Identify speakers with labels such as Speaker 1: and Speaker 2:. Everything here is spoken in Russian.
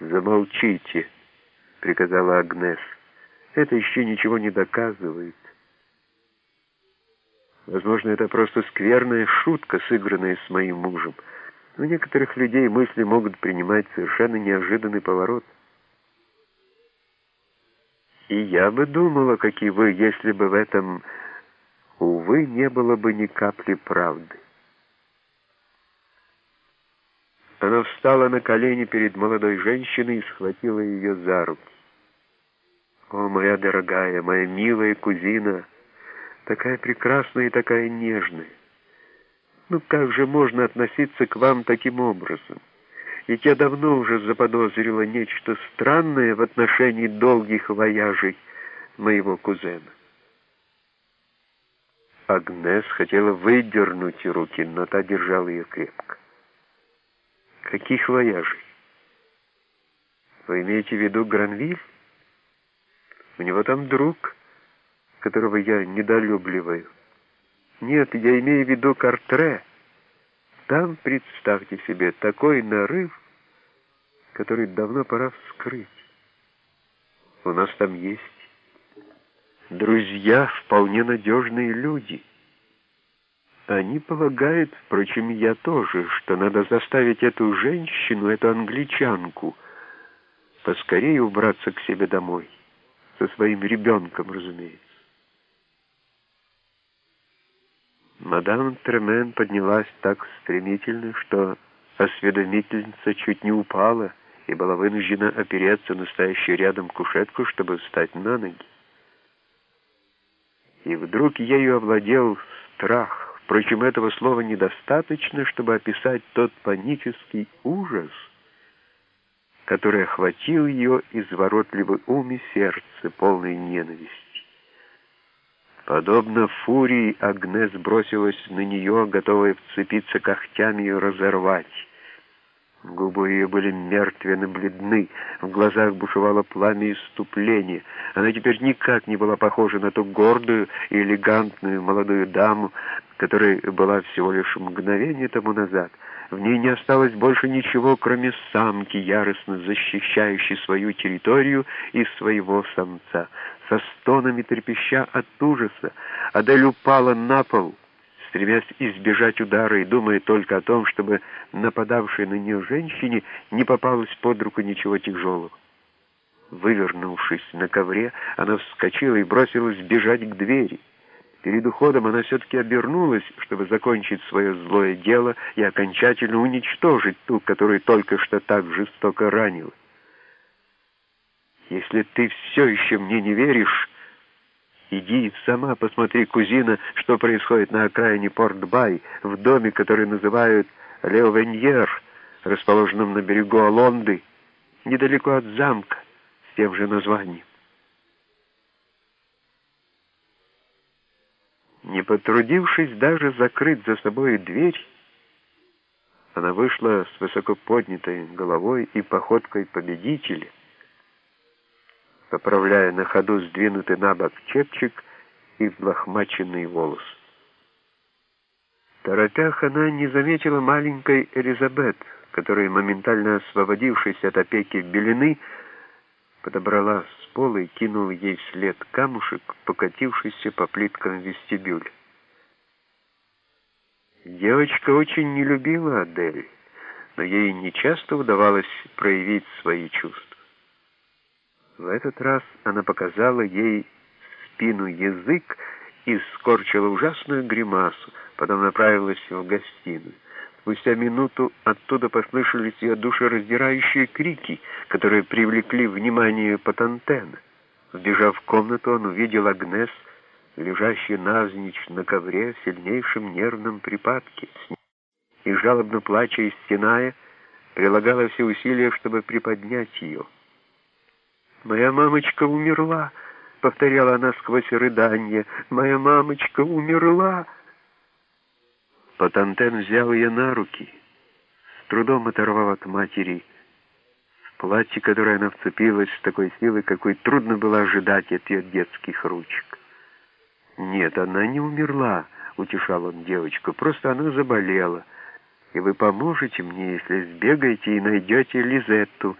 Speaker 1: «Замолчите», — приказала Агнес. «Это еще ничего не доказывает». Возможно, это просто скверная шутка, сыгранная с моим мужем. У некоторых людей мысли могут принимать совершенно неожиданный поворот. И я бы думала, как и вы, если бы в этом, увы, не было бы ни капли правды. Она встала на колени перед молодой женщиной и схватила ее за руки. «О, моя дорогая, моя милая кузина, такая прекрасная и такая нежная! Ну как же можно относиться к вам таким образом? Ведь я давно уже заподозрила нечто странное в отношении долгих вояжей моего кузена». Агнес хотела выдернуть руки, но та держала ее крепко. Каких вояжей? Вы имеете в виду Гранвиль? У него там друг, которого я недолюбливаю. Нет, я имею в виду Картре. Там, представьте себе, такой нарыв, который давно пора вскрыть. У нас там есть друзья, вполне надежные люди — они полагают, впрочем, я тоже, что надо заставить эту женщину, эту англичанку, поскорее убраться к себе домой. Со своим ребенком, разумеется. Мадам Тремен поднялась так стремительно, что осведомительница чуть не упала и была вынуждена опереться на стоящую рядом кушетку, чтобы встать на ноги. И вдруг ею овладел страх. Впрочем, этого слова недостаточно, чтобы описать тот панический ужас, который охватил ее изворотливый ум и сердце, полной ненависти. Подобно фурии, Агнес бросилась на нее, готовая вцепиться когтями и разорвать. Губы ее были мертвенно бледны, в глазах бушевало пламя иступления. Она теперь никак не была похожа на ту гордую и элегантную молодую даму, которая была всего лишь мгновение тому назад. В ней не осталось больше ничего, кроме самки, яростно защищающей свою территорию и своего самца. Со стонами трепеща от ужаса, Адель упала на пол — стремясь избежать удара и думая только о том, чтобы нападавшей на нее женщине не попалось под руку ничего тяжелого. Вывернувшись на ковре, она вскочила и бросилась бежать к двери. Перед уходом она все-таки обернулась, чтобы закончить свое злое дело и окончательно уничтожить ту, которую только что так жестоко ранила. «Если ты все еще мне не веришь...» Иди сама посмотри, кузина, что происходит на окраине Порт-Бай, в доме, который называют Леовеньер, расположенном на берегу Алонды, недалеко от замка, с тем же названием. Не потрудившись даже закрыть за собой дверь, она вышла с высоко поднятой головой и походкой победителя, поправляя на ходу сдвинутый на бок чепчик и взлохмаченный волос. Торопях она не заметила маленькой Элизабет, которая, моментально освободившись от опеки Белины, подобрала с пола и кинула ей вслед камушек, покатившийся по плиткам вестибюля. Девочка очень не любила Адель, но ей нечасто удавалось проявить свои чувства. В этот раз она показала ей спину язык и скорчила ужасную гримасу, потом направилась в гостиную. Спустя минуту оттуда послышались ее душераздирающие крики, которые привлекли внимание Патантена. Вбежав в комнату, он увидел Агнес, лежащую навзничь на ковре в сильнейшем нервном припадке, и, жалобно плача и стеная, прилагала все усилия, чтобы приподнять ее. «Моя мамочка умерла», — повторяла она сквозь рыдание. «Моя мамочка умерла». Патантен взял ее на руки, с трудом оторвал от матери. Платье, которое она вцепилась с такой силой, какой трудно было ожидать от ее детских ручек. «Нет, она не умерла», — утешал он девочку, — «просто она заболела. И вы поможете мне, если сбегаете и найдете Лизетту».